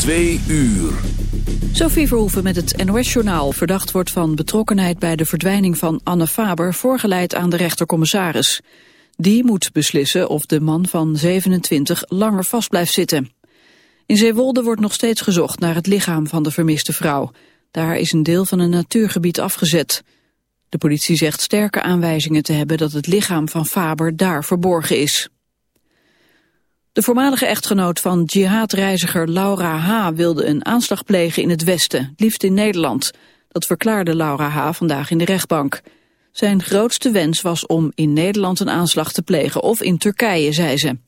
Twee uur. Sophie Verhoeven met het NOS-journaal. Verdacht wordt van betrokkenheid bij de verdwijning van Anne Faber... voorgeleid aan de rechtercommissaris. Die moet beslissen of de man van 27 langer vast blijft zitten. In Zeewolde wordt nog steeds gezocht naar het lichaam van de vermiste vrouw. Daar is een deel van een natuurgebied afgezet. De politie zegt sterke aanwijzingen te hebben dat het lichaam van Faber daar verborgen is. De voormalige echtgenoot van jihadreiziger Laura H. wilde een aanslag plegen in het Westen, liefst in Nederland. Dat verklaarde Laura H. vandaag in de rechtbank. Zijn grootste wens was om in Nederland een aanslag te plegen of in Turkije, zei ze.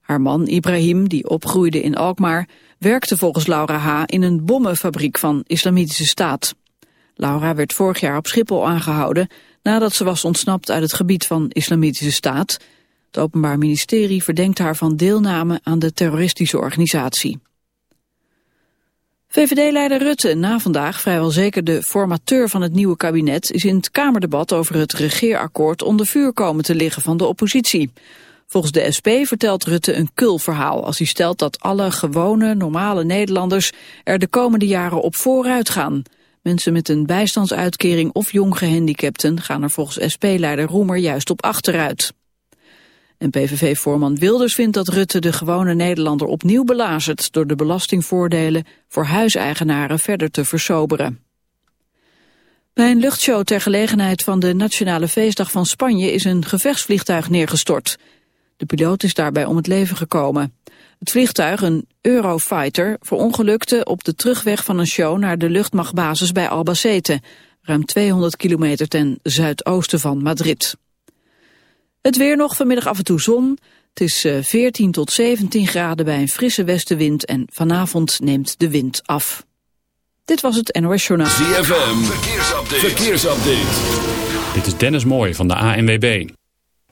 Haar man Ibrahim, die opgroeide in Alkmaar, werkte volgens Laura H. in een bommenfabriek van Islamitische Staat. Laura werd vorig jaar op Schiphol aangehouden nadat ze was ontsnapt uit het gebied van Islamitische Staat. Het Openbaar Ministerie verdenkt haar van deelname aan de terroristische organisatie. VVD-leider Rutte, na vandaag vrijwel zeker de formateur van het nieuwe kabinet, is in het Kamerdebat over het regeerakkoord onder vuur komen te liggen van de oppositie. Volgens de SP vertelt Rutte een kulverhaal als hij stelt dat alle gewone, normale Nederlanders er de komende jaren op vooruit gaan. Mensen met een bijstandsuitkering of jong gehandicapten gaan er volgens SP-leider Roemer juist op achteruit. En PVV-voorman Wilders vindt dat Rutte de gewone Nederlander opnieuw belazert door de belastingvoordelen voor huiseigenaren verder te versoberen. Bij een luchtshow ter gelegenheid van de Nationale Feestdag van Spanje is een gevechtsvliegtuig neergestort. De piloot is daarbij om het leven gekomen. Het vliegtuig, een Eurofighter, verongelukte op de terugweg van een show naar de luchtmachtbasis bij Albacete, ruim 200 kilometer ten zuidoosten van Madrid. Het weer nog, vanmiddag af en toe zon. Het is 14 eh, tot 17 graden bij een frisse westenwind en vanavond neemt de wind af. Dit was het NOS Journaal. ZFM, verkeersupdate. verkeersupdate. Dit is Dennis Mooij van de ANWB.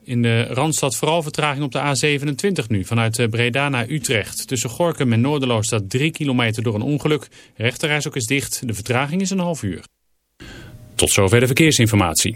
In de Randstad vooral vertraging op de A27 nu, vanuit eh, Breda naar Utrecht. Tussen Gorkum en Noorderloos staat 3 kilometer door een ongeluk. Rechterreis ook is dicht, de vertraging is een half uur. Tot zover de verkeersinformatie.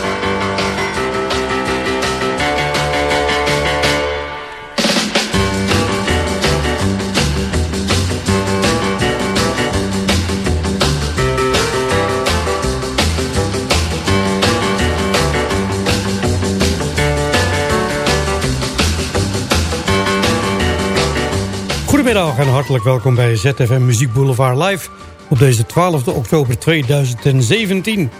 Goedemiddag en hartelijk welkom bij ZFM Muziek Boulevard Live op deze 12 oktober 2017.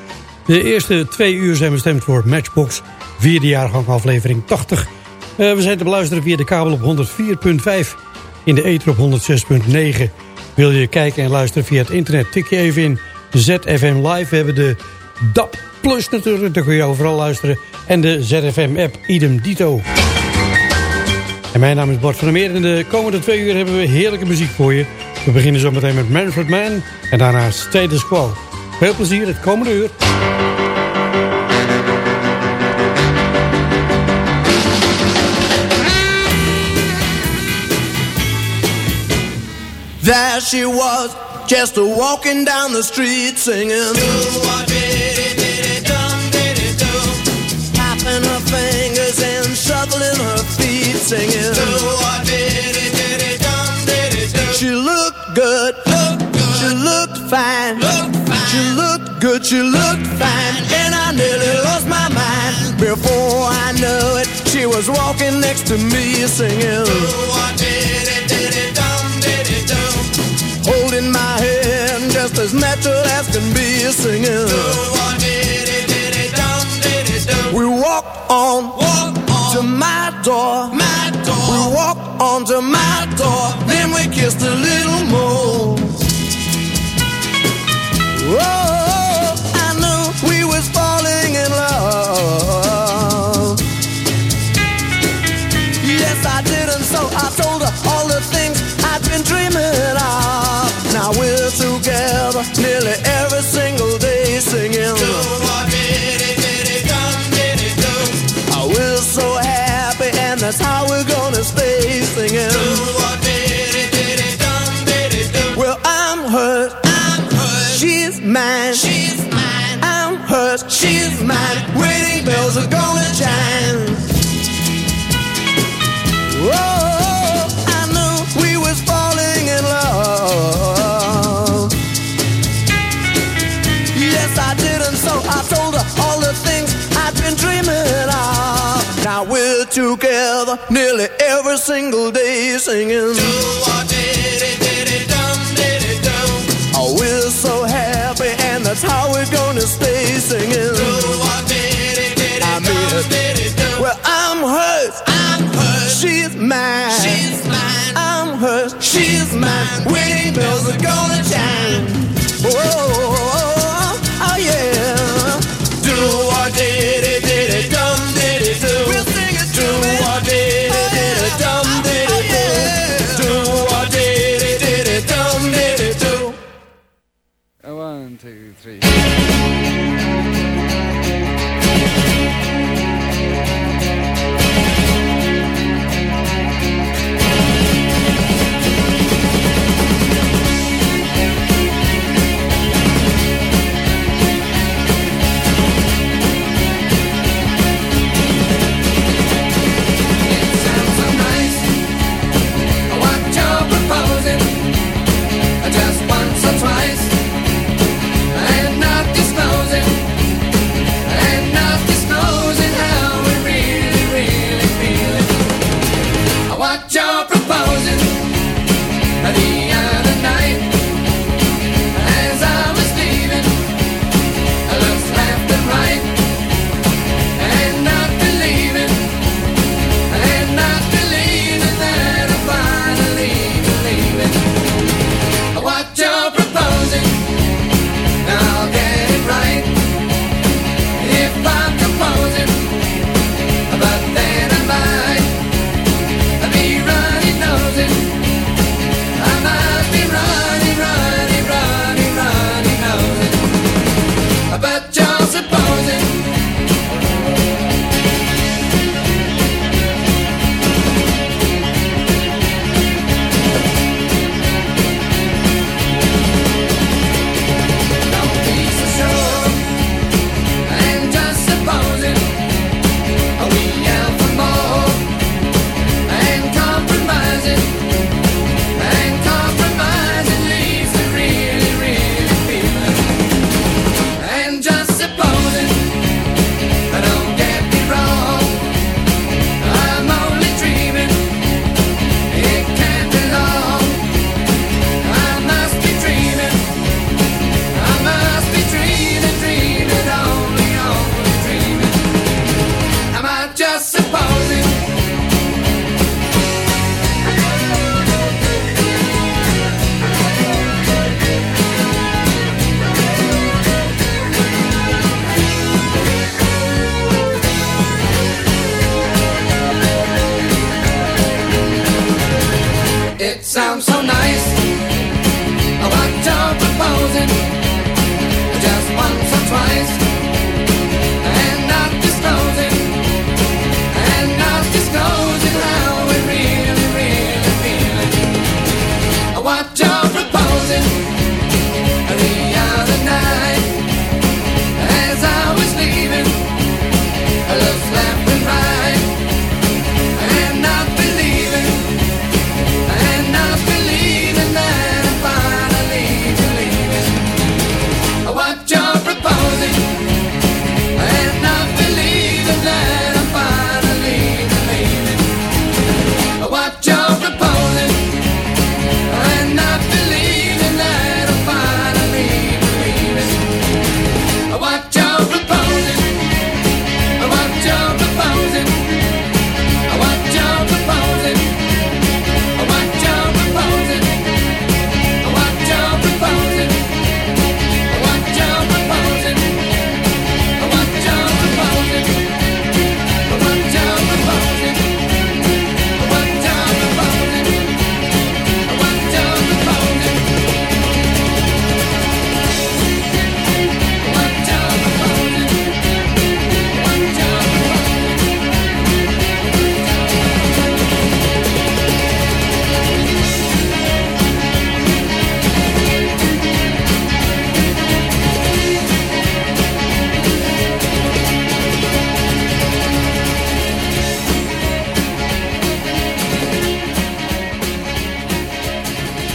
De eerste twee uur zijn bestemd voor Matchbox, vierde jaargang aflevering 80. Eh, we zijn te beluisteren via de kabel op 104.5, in de ether op 106.9. Wil je kijken en luisteren via het internet, tik je even in ZFM Live. We hebben de DAP Plus natuurlijk, daar kun je overal luisteren. En de ZFM app, idem dito. En mijn naam is Bart van der Meer. En de komende twee uur hebben we heerlijke muziek voor je. We beginnen zo meteen met Manfred Mann en daarna Status Quo. Veel plezier het komende uur. There she was, just a walking down the street singing. Fingers and shuffling her feet singing. good. She looked fine. She looked good. She looked fine. And I nearly lost my mind. Before I knew it, she was walking next to me singing. Holding my hand just as natural as can be singing. We walk on, to my door. my door. We walk on to my door. Then we kissed a little more. Oh, I knew we was falling in love. Yes, I did, and so I told her all the things I'd been dreaming of. Now we're together nearly She's mine. I'm hers. She's mine. Wedding bells are gonna chime. Whoa, I knew we was falling in love. Yes, I did, and so I told her all the things I'd been dreaming of. Now we're together nearly every single day singing. Oh, that's how we're gonna stay singing. I mean it. Well, I'm hers. She's mine. I'm hers. She's mine. Wedding bells are gonna chime.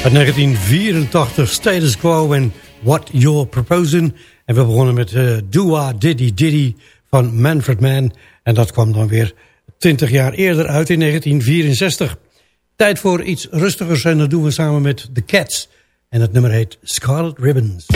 Uit 1984 Status Quo en What You're Proposing. En we begonnen met uh, Dua Diddy Diddy van Manfred Mann. En dat kwam dan weer 20 jaar eerder uit in 1964. Tijd voor iets rustigers en dat doen we samen met The Cats. En het nummer heet Scarlet Ribbons.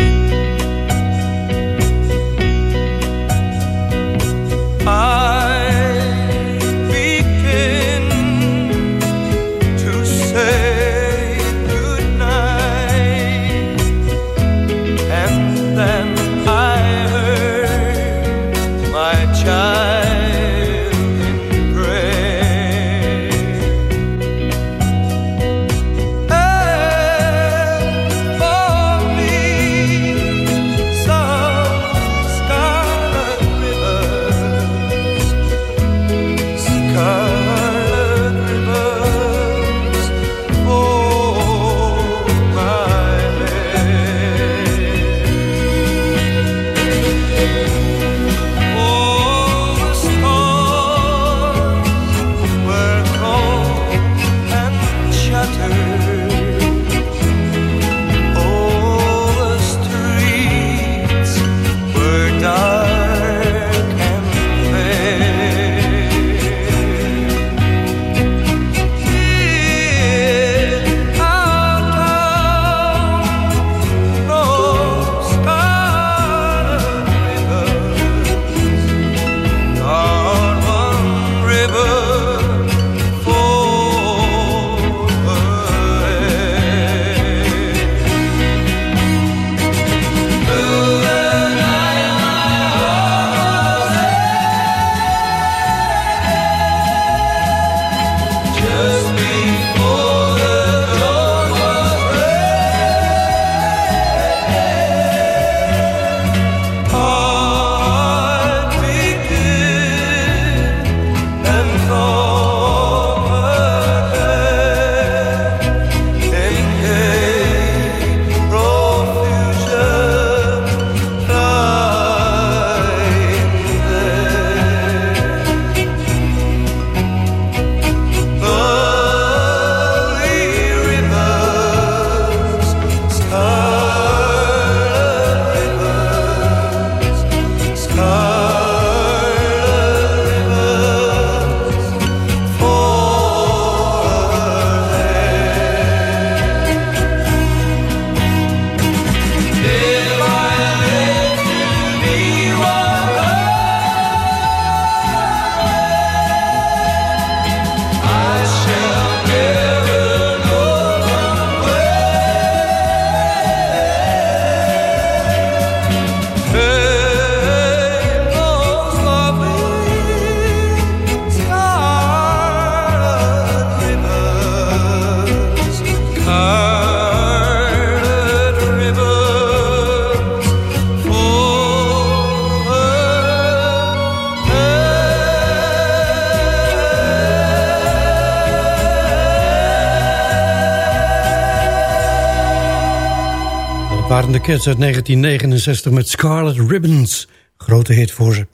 Uit 1969 met Scarlet Ribbons. Grote hit voor ze.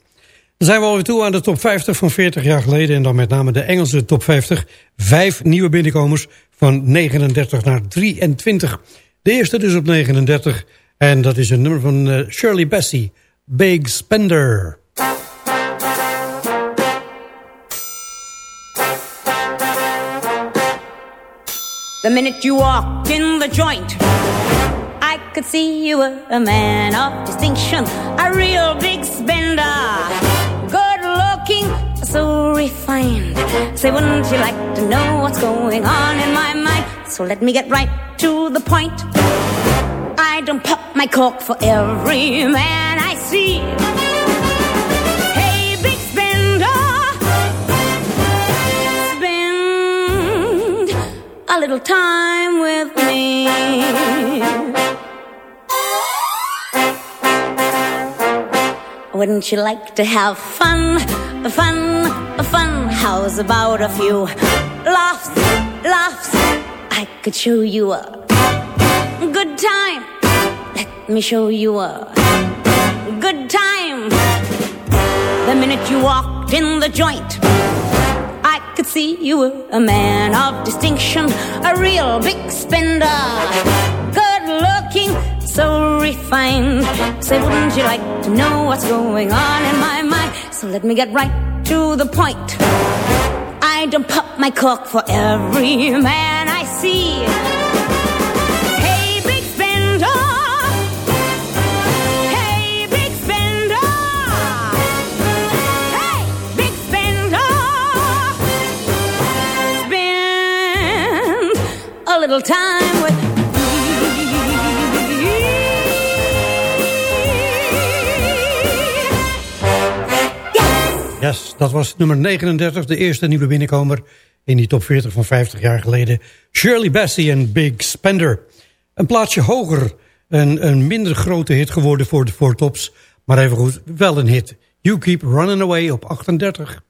Dan zijn we alweer toe aan de top 50 van 40 jaar geleden... en dan met name de Engelse top 50. Vijf nieuwe binnenkomers van 39 naar 23. De eerste dus op 39. En dat is een nummer van uh, Shirley Bassey. Big Spender. The minute you walked in the joint could see you were a man of distinction, a real big spender. Good looking, so refined. Say, wouldn't you like to know what's going on in my mind? So let me get right to the point. I don't pop my cork for every man I see. Hey, big spender, spend a little time with me. Wouldn't you like to have fun? Fun, fun. How's about a few laughs, laughs? I could show you a good time. Let me show you a good time. The minute you walked in the joint, I could see you were a man of distinction, a real big spender. Good looking so refined. Say, wouldn't you like to know what's going on in my mind? So let me get right to the point. I don't pop my cork for every man I see. little time Yes, dat was nummer 39, de eerste nieuwe binnenkomer in die top 40 van 50 jaar geleden. Shirley Bassey en Big Spender. Een plaatsje hoger, een, een minder grote hit geworden voor de Four Tops, maar even goed wel een hit. You Keep Running Away op 38.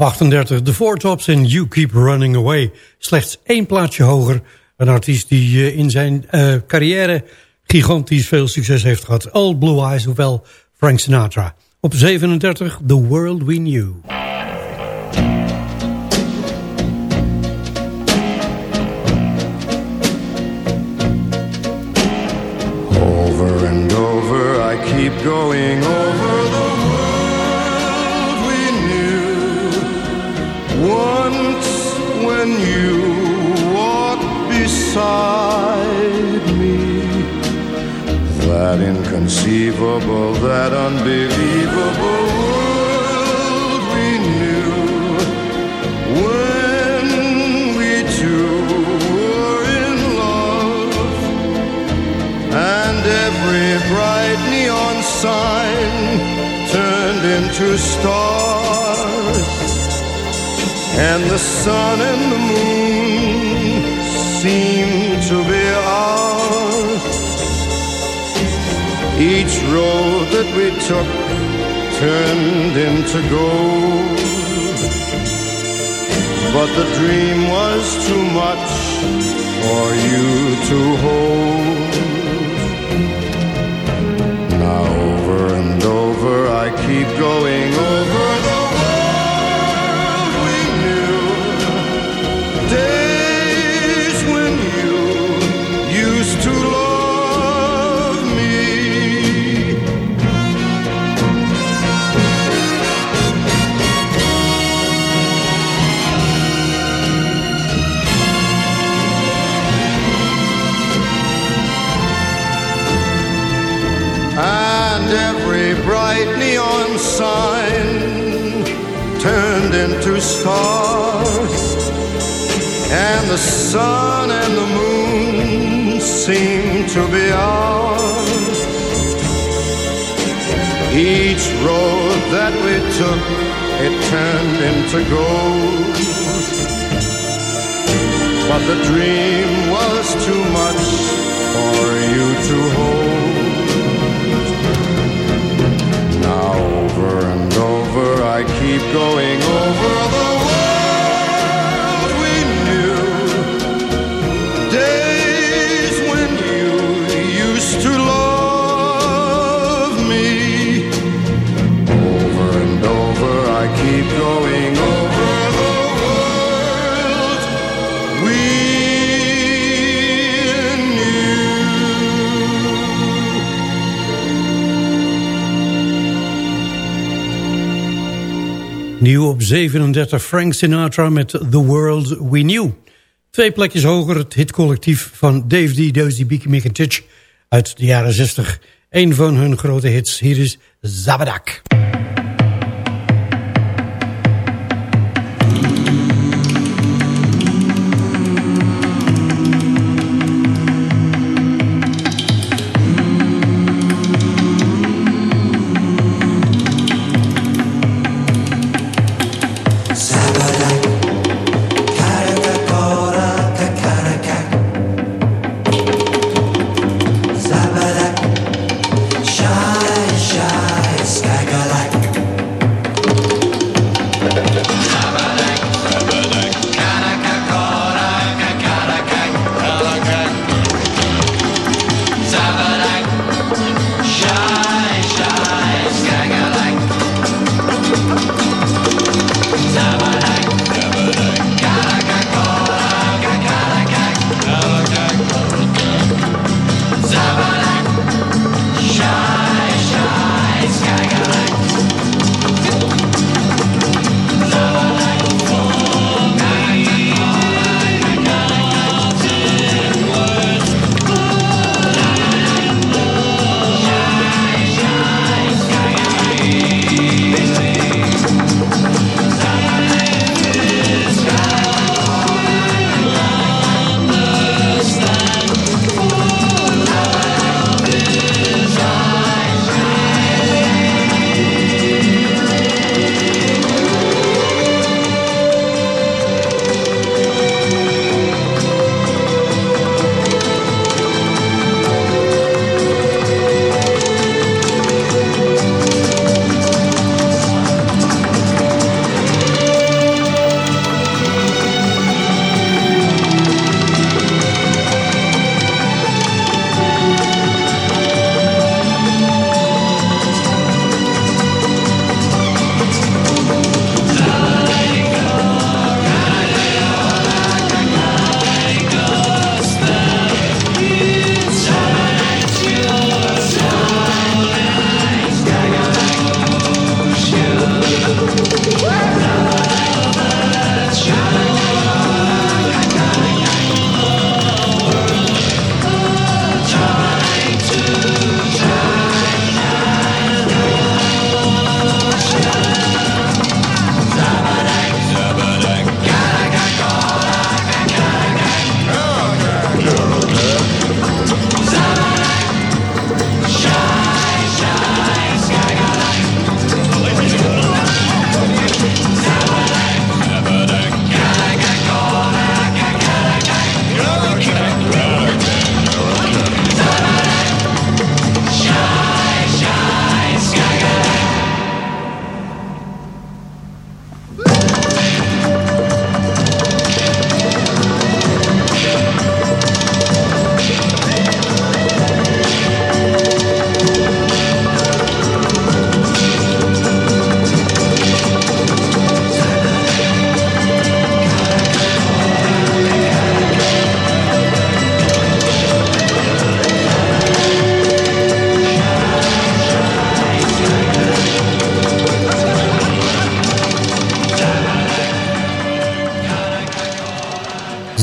38 The Four Tops en You Keep Running Away. Slechts één plaatsje hoger. Een artiest die eh, in zijn eh, carrière gigantisch veel succes heeft gehad. All Blue Eyes, hoewel Frank Sinatra. Op 37 The World We Knew. Over and over I keep going over inside me. That inconceivable, that unbelievable world we knew when we two were in love. And every bright neon sign turned into stars. And the sun and the moon seemed to be ours. Each road that we took turned into gold. But the dream was too much for you to hold. Now over and over I keep going over into stars, and the sun and the moon seemed to be ours. Each road that we took, it turned into gold. But the dream was too much for you to hold. Now over and over. I keep going over the op 37 Frank Sinatra met The World We Knew. Twee plekjes hoger het hitcollectief van Dave D. Dozy Beaky Mick uit de jaren 60. Een van hun grote hits. Hier is Zabadak.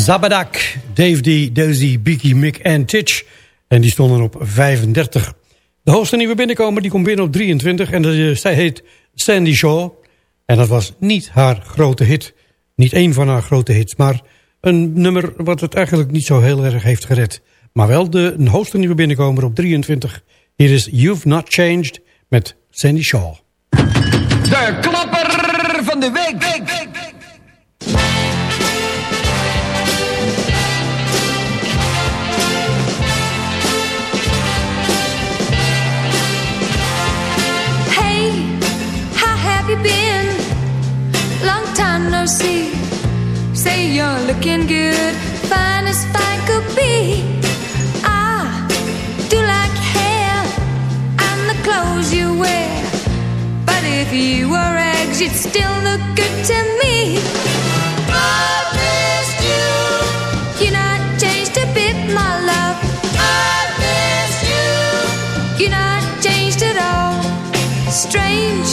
Zabadak, Dave D, Dozy, Biki, Mick en Titch. En die stonden op 35. De hoogste nieuwe binnenkomer die komt binnen op 23. En de, zij heet Sandy Shaw. En dat was niet haar grote hit. Niet één van haar grote hits. Maar een nummer wat het eigenlijk niet zo heel erg heeft gered. Maar wel de hoogste nieuwe binnenkomer op 23. Hier is You've Not Changed met Sandy Shaw. De klapper van de week. Hey, looking good, fine as fine could be. I do like hair and the clothes you wear. But if you were eggs, you'd still look good to me. I missed you. You're not changed a bit, my love. I missed you. You're not changed at all. Strange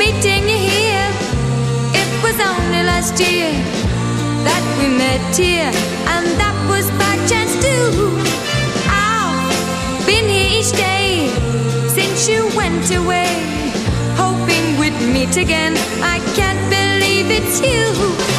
meeting you here. It was only last year we met here, and that was by chance too. I've been here each day since you went away, hoping we'd meet again. I can't believe it's you.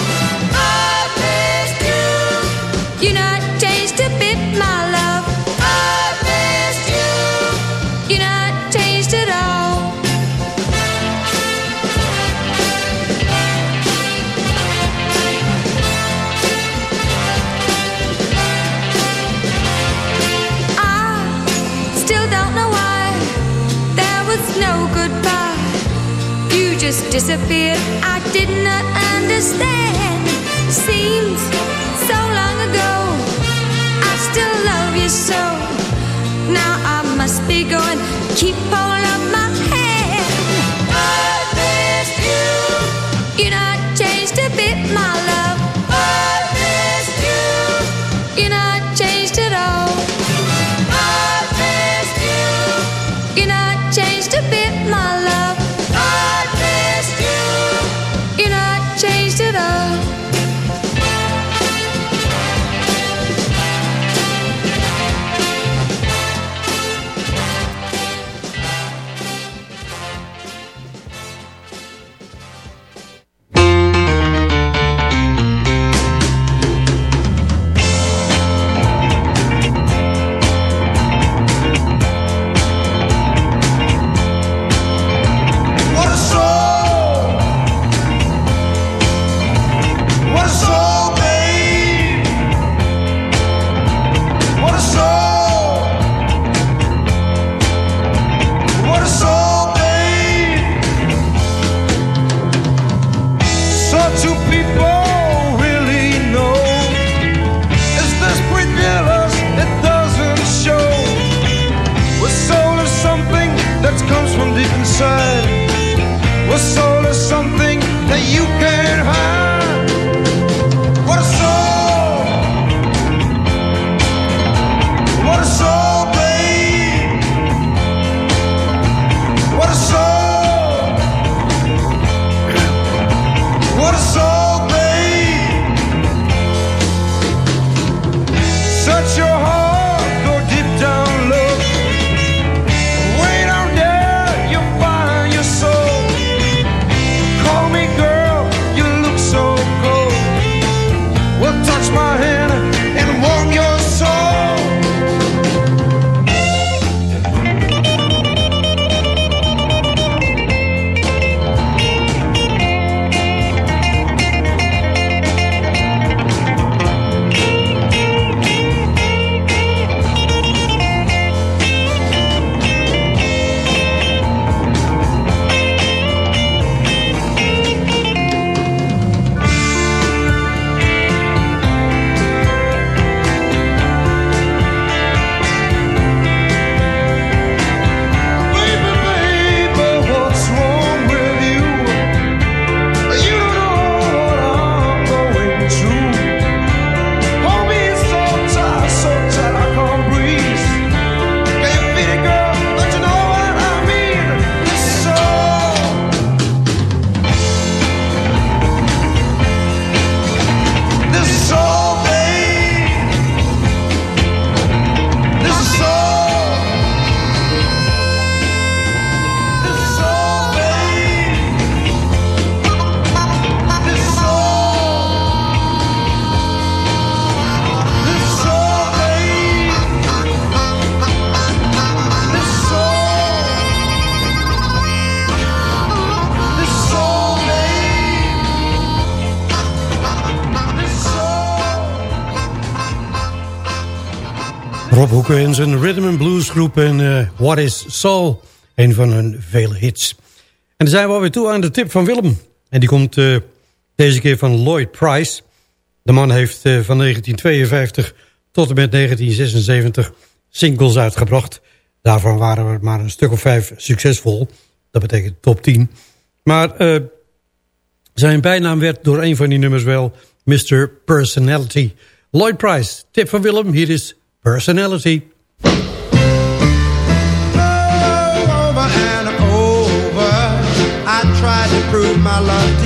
Disappeared. I did not understand. Seems so long ago. I still love you so. Now I must be going. Keep hold of my hand. I missed you. You're not changed a bit, my love. Bob Hoeken en zijn Rhythm and Blues groep en eh, What is Soul, een van hun vele hits. En dan zijn we alweer toe aan de tip van Willem. En die komt eh, deze keer van Lloyd Price. De man heeft eh, van 1952 tot en met 1976 singles uitgebracht. Daarvan waren er maar een stuk of vijf succesvol. Dat betekent top 10. Maar zijn bijnaam werd door een van die nummers wel Mr. Personality. Lloyd Price, tip van Willem, hier is Personality. Over and over, I tried to prove my love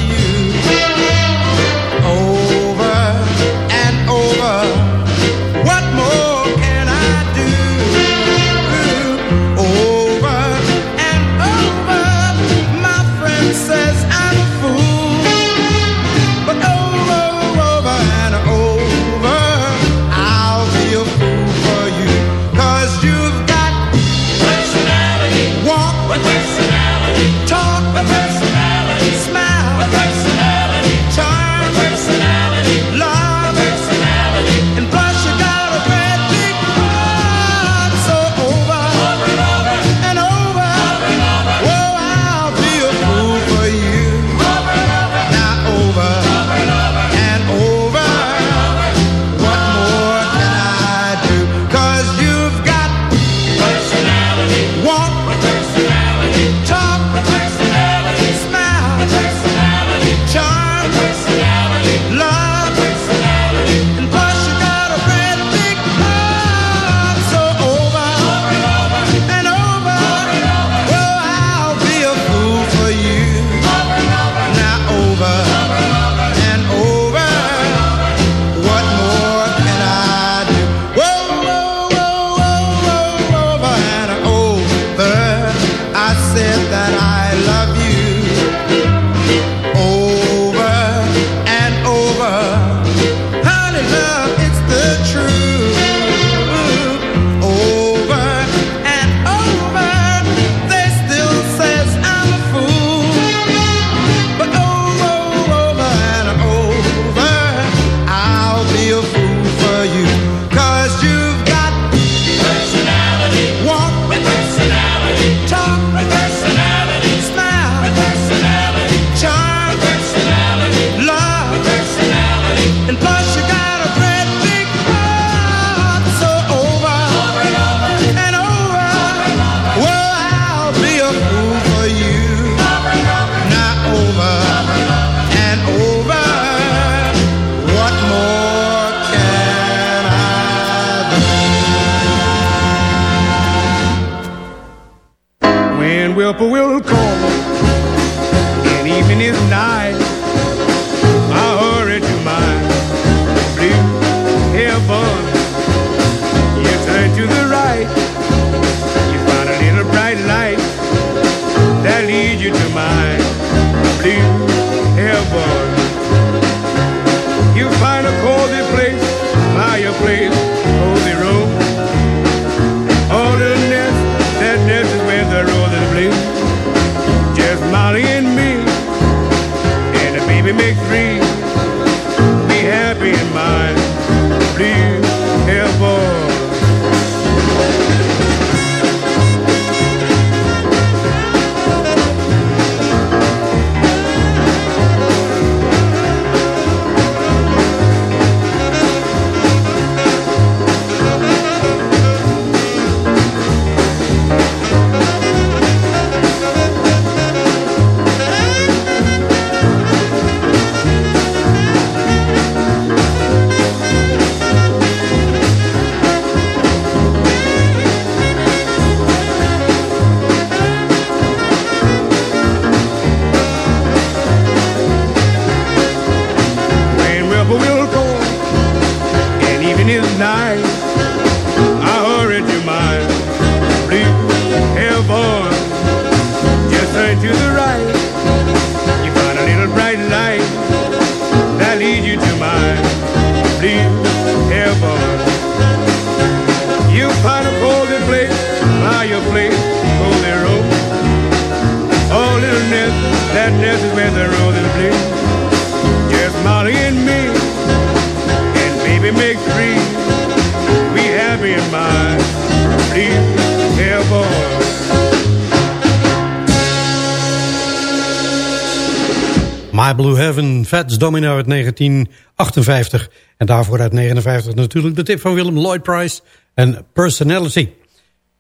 Domino uit 1958. En daarvoor uit 59 natuurlijk de tip van Willem Lloyd Price en Personality.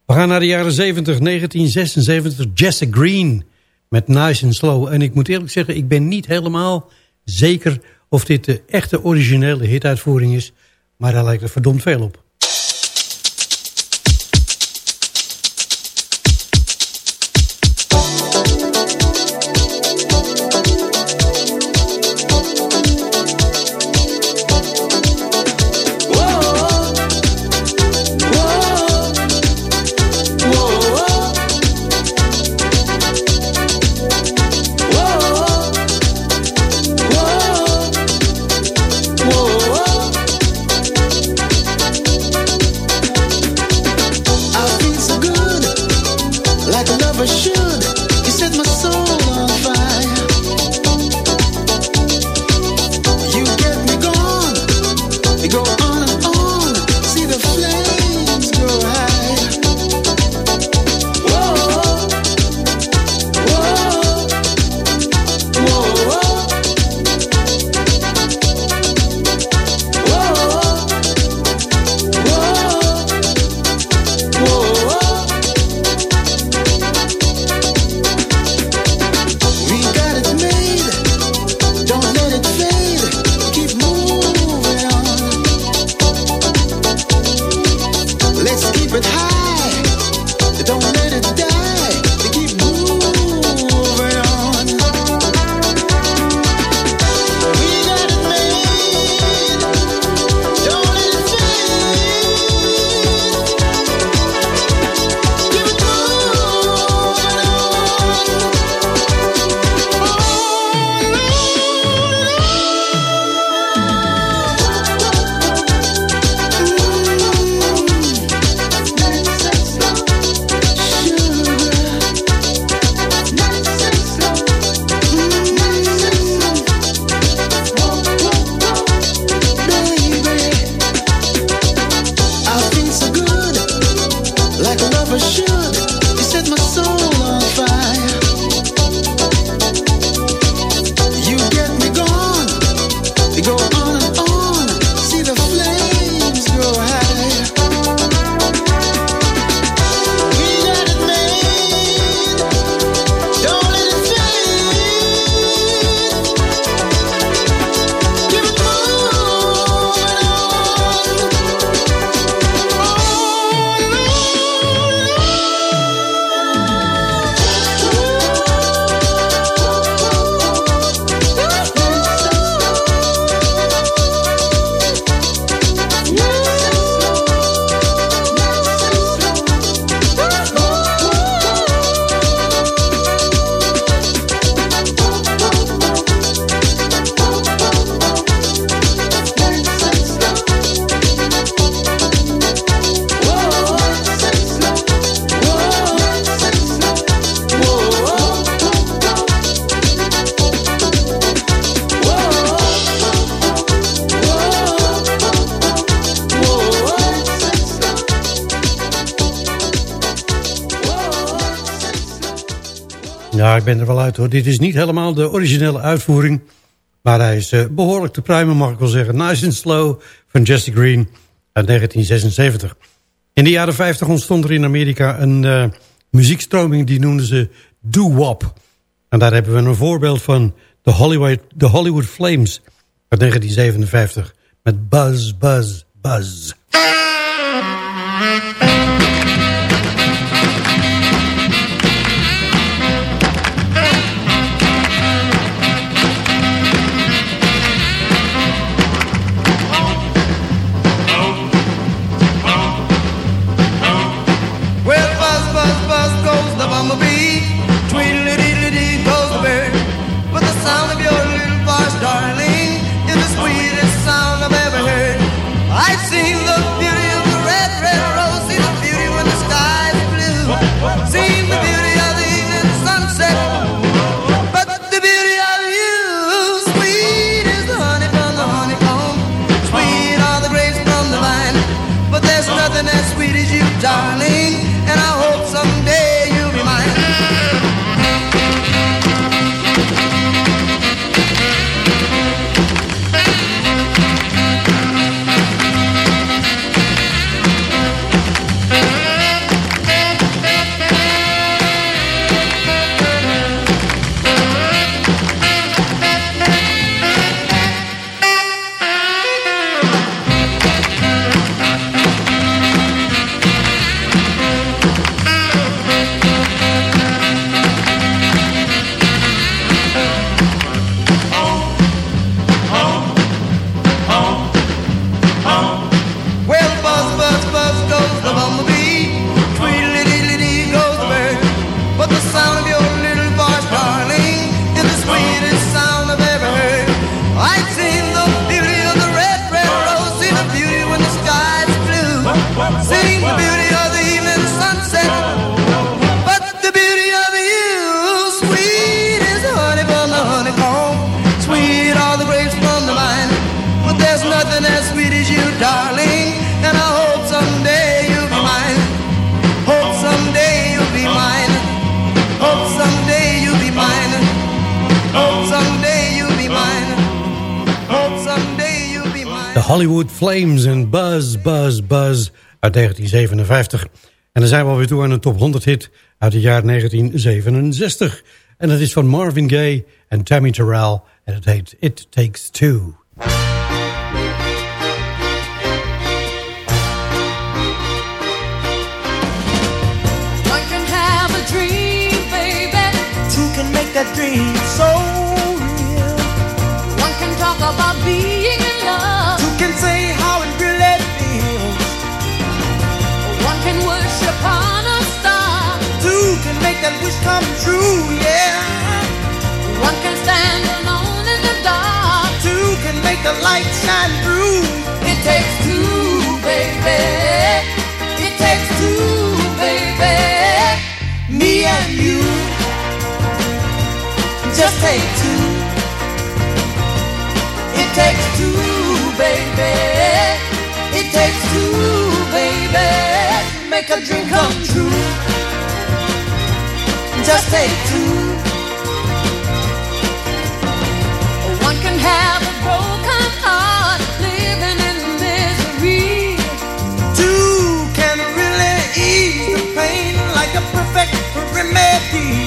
We gaan naar de jaren 70, 1976. Jesse Green met Nice and Slow. En ik moet eerlijk zeggen, ik ben niet helemaal zeker of dit de echte originele hituitvoering is. Maar daar lijkt er verdomd veel op. Dit is niet helemaal de originele uitvoering. Maar hij is uh, behoorlijk te pruimen, mag ik wel zeggen. Nice and Slow van Jesse Green uit 1976. In de jaren 50 ontstond er in Amerika een uh, muziekstroming... die noemden ze doo-wop. En daar hebben we een voorbeeld van de Hollywood, de Hollywood Flames uit 1957. Met Buzz, Buzz, Buzz. Hollywood Flames en Buzz, Buzz, Buzz uit 1957. En dan zijn we alweer toe aan een top 100 hit uit het jaar 1967. En dat is van Marvin Gaye en Tammy Terrell. En het heet It Takes Two. One can have a dream, baby. Two can make that dream so wish come true, yeah. One can stand alone in the dark. Two can make the light shine through. It takes two, baby. It takes two, baby. Me and you. Just take two. It takes two, baby. It takes two, baby. Make a dream come true. Just take two. One can have a broken heart, living in misery. Two can really ease the pain like a perfect remedy.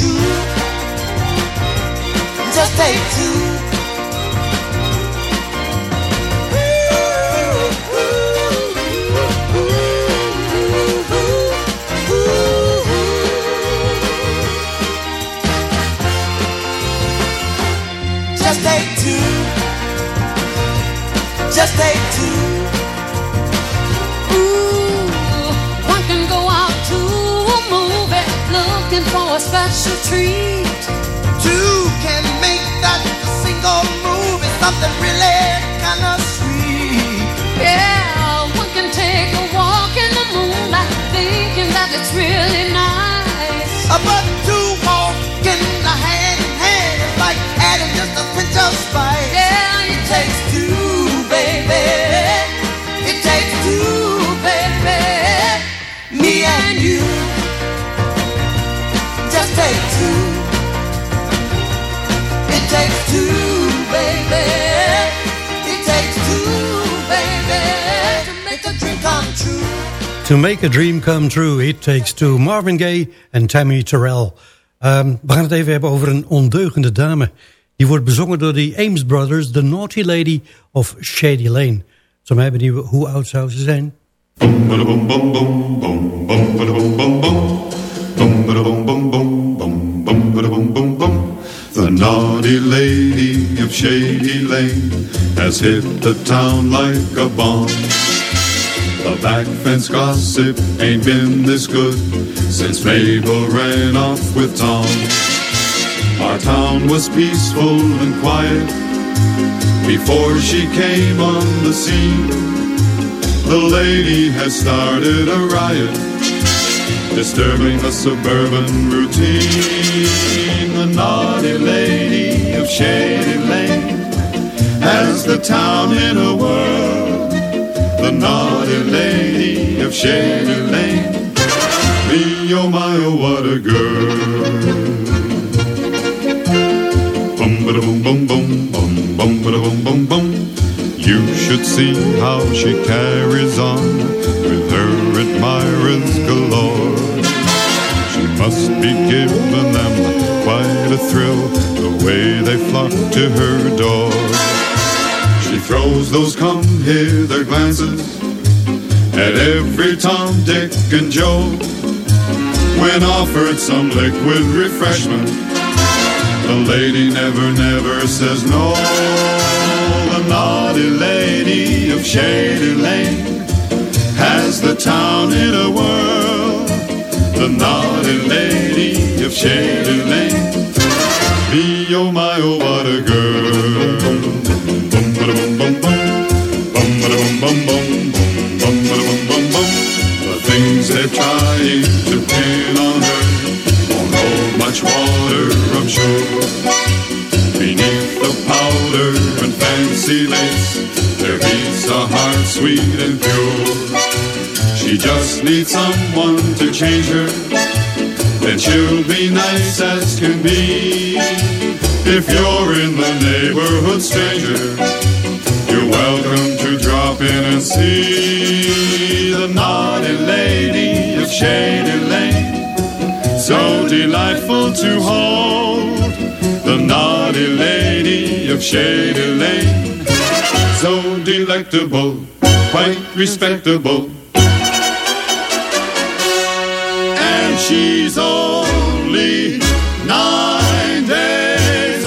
Come. Just take two. A special treat. Two can make that single move. It's something really kind of sweet. Yeah, one can take a walk in the moonlight thinking that it's really nice. But two walking hand in hand is like adding just a pinch of spice. Yeah, It takes two, baby. It takes two, baby. Me and you. Two. It takes two, baby. It takes two, baby. To make a dream come true. To make a dream come true, it takes two. Marvin Gaye en Tammy Terrell. Ehm, we gaan het even hebben over een ondeugende dame. Die wordt bezongen door de Ames Brothers, The Naughty Lady of Shady Lane. Zo mij benieuwen, hoe oud zou ze zijn? The naughty lady of Shady Lane has hit the town like a bomb. The back fence gossip ain't been this good since Mabel ran off with Tom. Our town was peaceful and quiet before she came on the scene. The lady has started a riot, disturbing the suburban routine. The naughty lady of Shady Lane has the town in a whirl. The naughty lady of Shady Lane, me oh my oh what a girl. Bum ba boom boom boom bum bum ba boom boom bum. You should see how she carries on admirers galore. She must be giving them quite a thrill the way they flock to her door. She throws those come hither glances at every Tom, Dick, and Joe. When offered some liquid refreshment, the lady never, never says no. The naughty lady of Shady Lane has the town in a whirl. The naughty lady of Shady Lane. Me, oh my, oh, what a girl. Bum, ba, bum, bum, bum. Bum, ba, bum, bum, bum. Bum, ba, bum, bum, bum. The things they're trying to pin on her won't hold much water, I'm sure. Beneath the powder and fancy lace, there beats a heart sweet and pure. She just needs someone to change her, then she'll be nice as can be. If you're in the neighborhood, stranger, you're welcome to drop in and see the naughty lady of Shady Lane. So delightful to hold, the naughty lady of Shady Lane. So delectable, quite respectable. Only nine days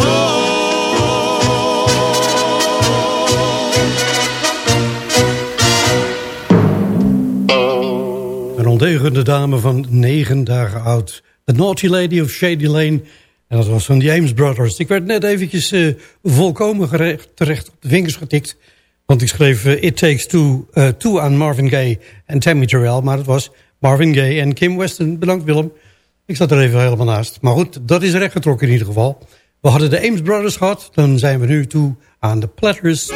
Een ondeugende dame van negen dagen oud. The Naughty Lady of Shady Lane. En dat was van de James Brothers. Ik werd net eventjes eh, volkomen gerecht, terecht op de vingers getikt. Want ik schreef eh, It Takes Two, eh, two aan Marvin Gaye en Tammy Terrell. Maar het was Marvin Gaye en Kim Weston. Bedankt Willem. Ik zat er even helemaal naast. Maar goed, dat is rechtgetrokken in ieder geval. We hadden de Ames Brothers gehad. Dan zijn we nu toe aan de Platters.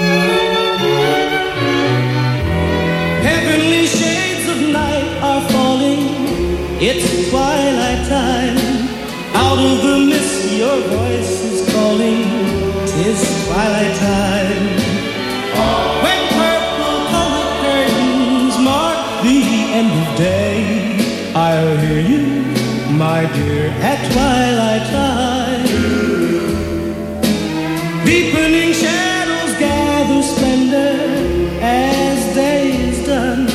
Heavenly shades of night are falling. It's twilight time. Out of the mist, your voice is calling. Tis twilight time. When purple colored curtains mark the end of day, I'll hear you, my dear, at twilight time. Deepening shadows gather splendor as day is done.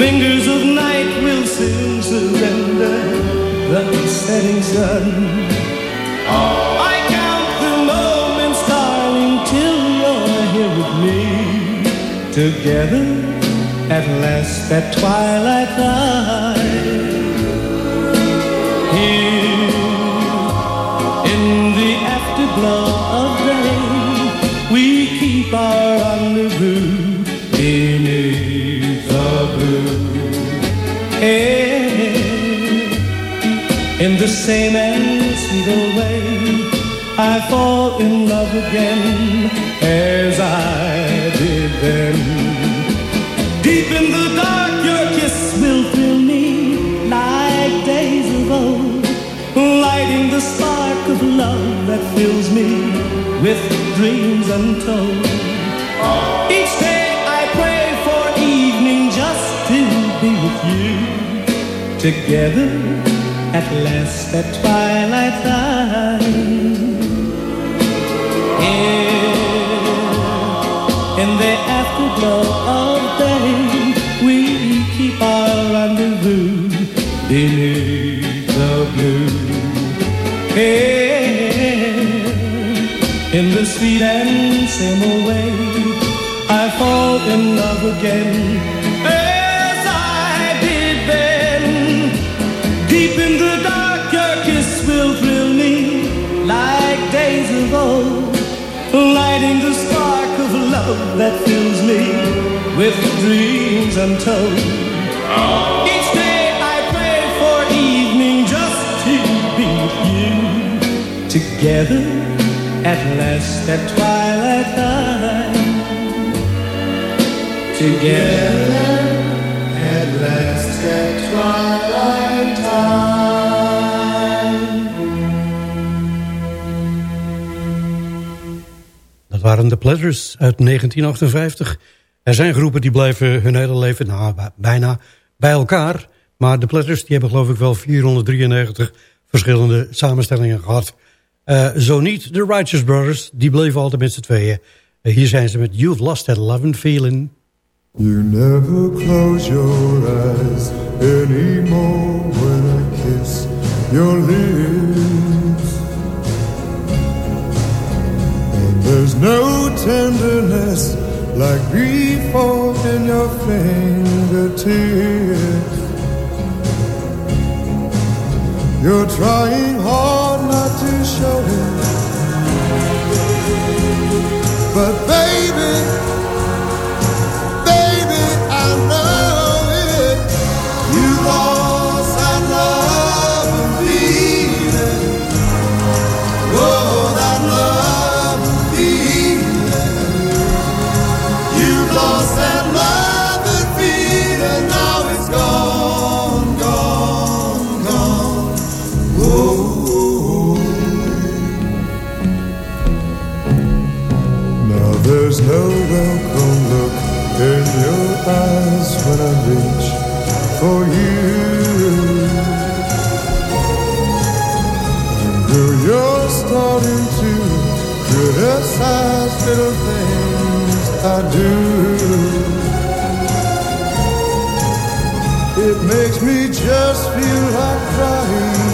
Fingers of night will soon surrender the setting sun. Oh, I count the moments, darling, till you're here with me. Together at last at twilight time. The same and sweet way, I fall in love again as I did then. Deep in the dark, your kiss will thrill me like days of old, lighting the spark of love that fills me with dreams untold. Each day I pray for evening just to be with you, together at last at twilight time. Here in the afterglow of day, we keep our rendezvous beneath the blue. Here in the sweet and old way, I fall in love again. Lighting the spark of love that fills me with dreams untold. Each day I pray for evening just to be with you, together at last at twilight time. Together at last at twilight time. Waren de Platters uit 1958. Er zijn groepen die blijven hun hele leven nou, bijna bij elkaar. Maar de Platters die hebben geloof ik wel 493 verschillende samenstellingen gehad. Eh, zo niet de Righteous Brothers, die bleven altijd met z'n tweeën. Eh, hier zijn ze met You've Lost That Love and Feeling. You never close your eyes anymore when I kiss your lips. There's no tenderness like grief in your fingertips. You're trying hard not to show it, but baby, there's no welcome look in your eyes when I reach for you. And girl, you're starting to criticize little things I do. It makes me just feel like crying.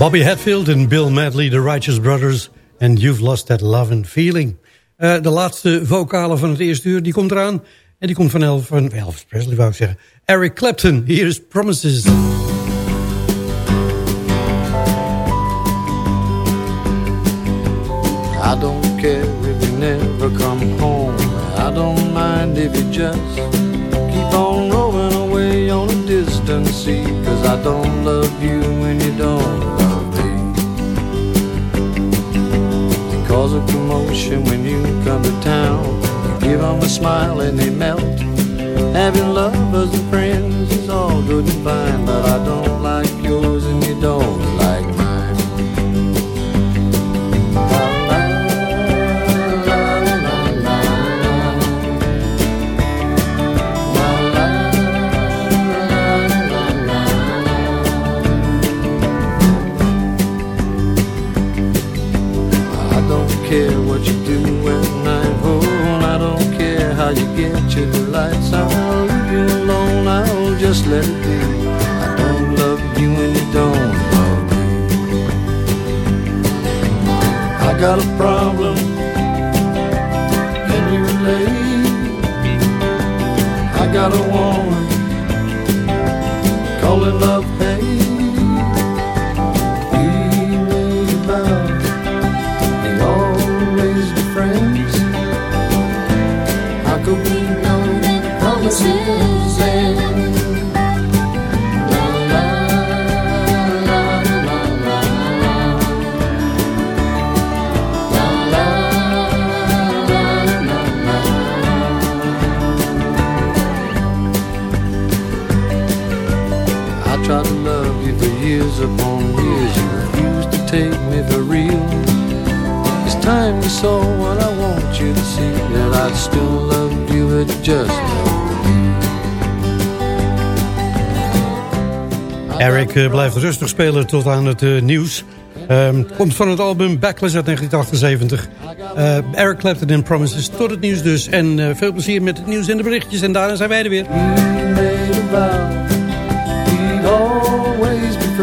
Bobby Hatfield en Bill Medley, The Righteous Brothers. En You've Lost That Love and Feeling. Eh, de laatste vocale van het eerste uur, die komt eraan. En die komt van, El, van Elvis Presley, wou ik zeggen. Eric Clapton, here is Promises. I don't care if you never come home. I don't mind if you just keep on rolling away on a distant sea. Cause I don't love you when you don't cause a commotion when you come to town. You give them a smile and they melt. Having lovers and friends is all good and fine. But I don't like yours and you don't you get your. I'll leave you alone. I'll just let it be. I don't love you and you don't love me. I got a problem. Can you relate? I got a woman. Call it upon years you to take me for real. It's time you saw what I want you to see that I'd still love you just Eric eh, blijft rustig spelen tot aan het eh, nieuws. Ehm, komt van het album Backless uit 1978. Eh, Eric Clapton in Promises tot het nieuws dus. En veel plezier met het nieuws en de berichtjes. En daarna zijn wij er weer.